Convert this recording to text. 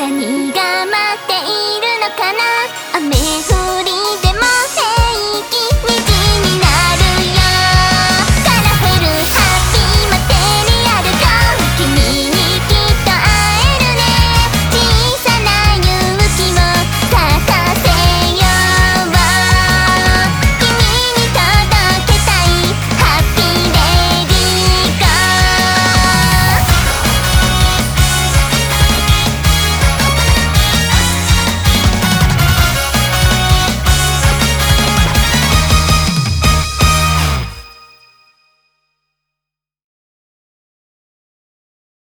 何が待っているのかな？雨降